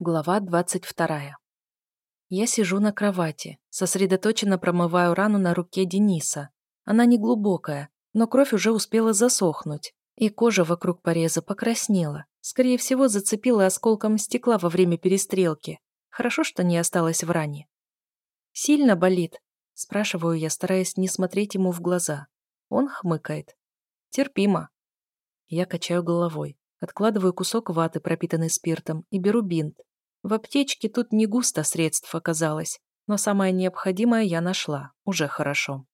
Глава 22. Я сижу на кровати, сосредоточенно промываю рану на руке Дениса. Она не глубокая, но кровь уже успела засохнуть, и кожа вокруг пореза покраснела. Скорее всего, зацепила осколком стекла во время перестрелки. Хорошо, что не осталось в ране. «Сильно болит?» – спрашиваю я, стараясь не смотреть ему в глаза. Он хмыкает. «Терпимо». Я качаю головой. Откладываю кусок ваты, пропитанный спиртом, и беру бинт. В аптечке тут не густо средств оказалось, но самое необходимое я нашла. Уже хорошо.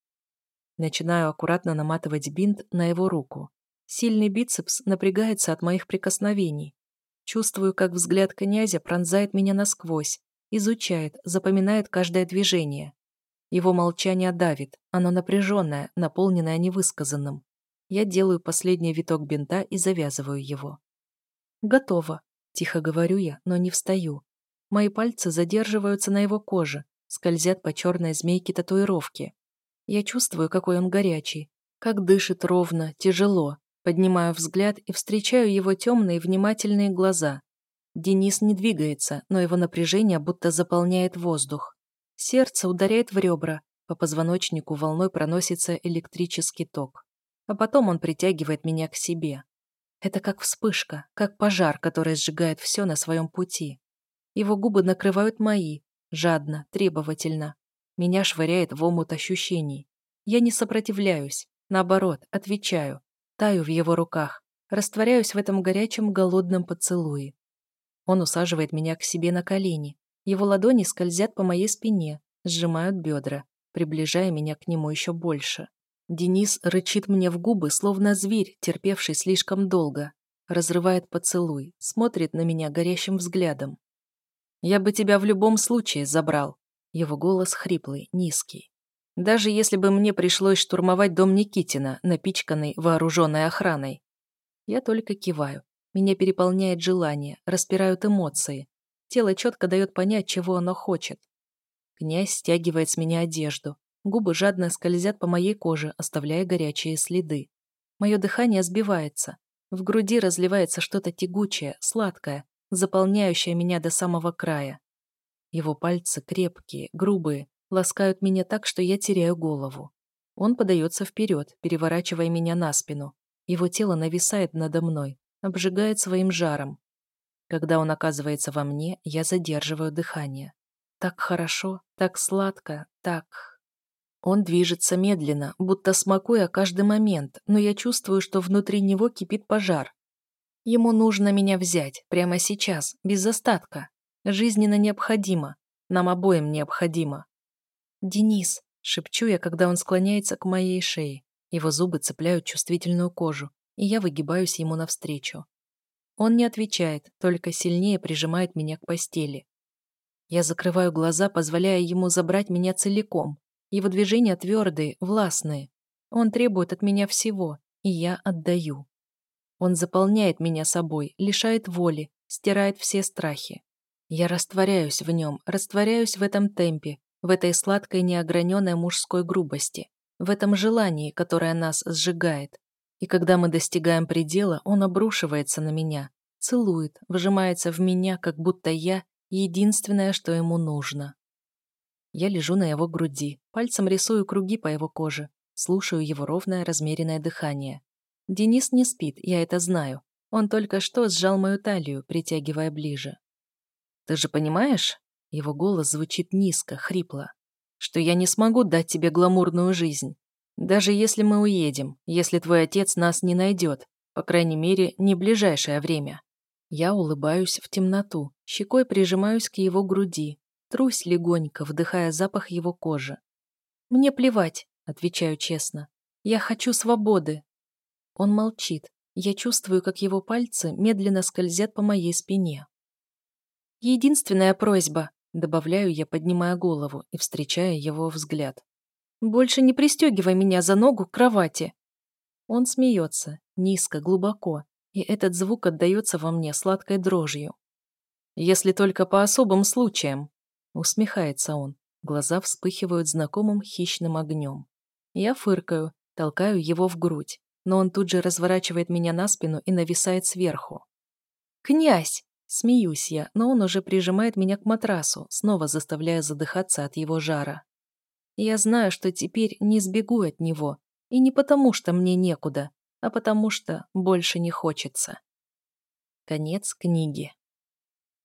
Начинаю аккуратно наматывать бинт на его руку. Сильный бицепс напрягается от моих прикосновений. Чувствую, как взгляд князя пронзает меня насквозь, изучает, запоминает каждое движение. Его молчание давит, оно напряженное, наполненное невысказанным. Я делаю последний виток бинта и завязываю его. «Готово», – тихо говорю я, но не встаю. Мои пальцы задерживаются на его коже, скользят по черной змейке татуировки. Я чувствую, какой он горячий, как дышит ровно, тяжело. Поднимаю взгляд и встречаю его темные внимательные глаза. Денис не двигается, но его напряжение будто заполняет воздух. Сердце ударяет в ребра, по позвоночнику волной проносится электрический ток а потом он притягивает меня к себе. Это как вспышка, как пожар, который сжигает все на своем пути. Его губы накрывают мои, жадно, требовательно. Меня швыряет в омут ощущений. Я не сопротивляюсь, наоборот, отвечаю, таю в его руках, растворяюсь в этом горячем голодном поцелуе. Он усаживает меня к себе на колени. Его ладони скользят по моей спине, сжимают бедра, приближая меня к нему еще больше. Денис рычит мне в губы, словно зверь, терпевший слишком долго. Разрывает поцелуй, смотрит на меня горящим взглядом. «Я бы тебя в любом случае забрал». Его голос хриплый, низкий. «Даже если бы мне пришлось штурмовать дом Никитина, напичканный вооруженной охраной». Я только киваю. Меня переполняет желание, распирают эмоции. Тело четко дает понять, чего оно хочет. Князь стягивает с меня одежду, Губы жадно скользят по моей коже, оставляя горячие следы. Мое дыхание сбивается. В груди разливается что-то тягучее, сладкое, заполняющее меня до самого края. Его пальцы крепкие, грубые, ласкают меня так, что я теряю голову. Он подается вперед, переворачивая меня на спину. Его тело нависает надо мной, обжигает своим жаром. Когда он оказывается во мне, я задерживаю дыхание. Так хорошо, так сладко, так... Он движется медленно, будто смакуя каждый момент, но я чувствую, что внутри него кипит пожар. Ему нужно меня взять, прямо сейчас, без остатка. Жизненно необходимо. Нам обоим необходимо. «Денис», — шепчу я, когда он склоняется к моей шее. Его зубы цепляют чувствительную кожу, и я выгибаюсь ему навстречу. Он не отвечает, только сильнее прижимает меня к постели. Я закрываю глаза, позволяя ему забрать меня целиком, его движения твердые, властные. Он требует от меня всего, и я отдаю. Он заполняет меня собой, лишает воли, стирает все страхи. Я растворяюсь в нем, растворяюсь в этом темпе, в этой сладкой неограненной мужской грубости, в этом желании, которое нас сжигает. И когда мы достигаем предела, он обрушивается на меня, целует, вжимается в меня, как будто я — единственное, что ему нужно. Я лежу на его груди, пальцем рисую круги по его коже, слушаю его ровное размеренное дыхание. Денис не спит, я это знаю. Он только что сжал мою талию, притягивая ближе. «Ты же понимаешь?» Его голос звучит низко, хрипло. «Что я не смогу дать тебе гламурную жизнь. Даже если мы уедем, если твой отец нас не найдет, по крайней мере, не ближайшее время». Я улыбаюсь в темноту, щекой прижимаюсь к его груди, Трусь легонько, вдыхая запах его кожи. «Мне плевать», — отвечаю честно. «Я хочу свободы». Он молчит. Я чувствую, как его пальцы медленно скользят по моей спине. «Единственная просьба», — добавляю я, поднимая голову и встречая его взгляд. «Больше не пристегивай меня за ногу к кровати». Он смеется, низко, глубоко, и этот звук отдается во мне сладкой дрожью. «Если только по особым случаям», Усмехается он. Глаза вспыхивают знакомым хищным огнем. Я фыркаю, толкаю его в грудь, но он тут же разворачивает меня на спину и нависает сверху. «Князь!» Смеюсь я, но он уже прижимает меня к матрасу, снова заставляя задыхаться от его жара. Я знаю, что теперь не сбегу от него, и не потому, что мне некуда, а потому что больше не хочется. Конец книги.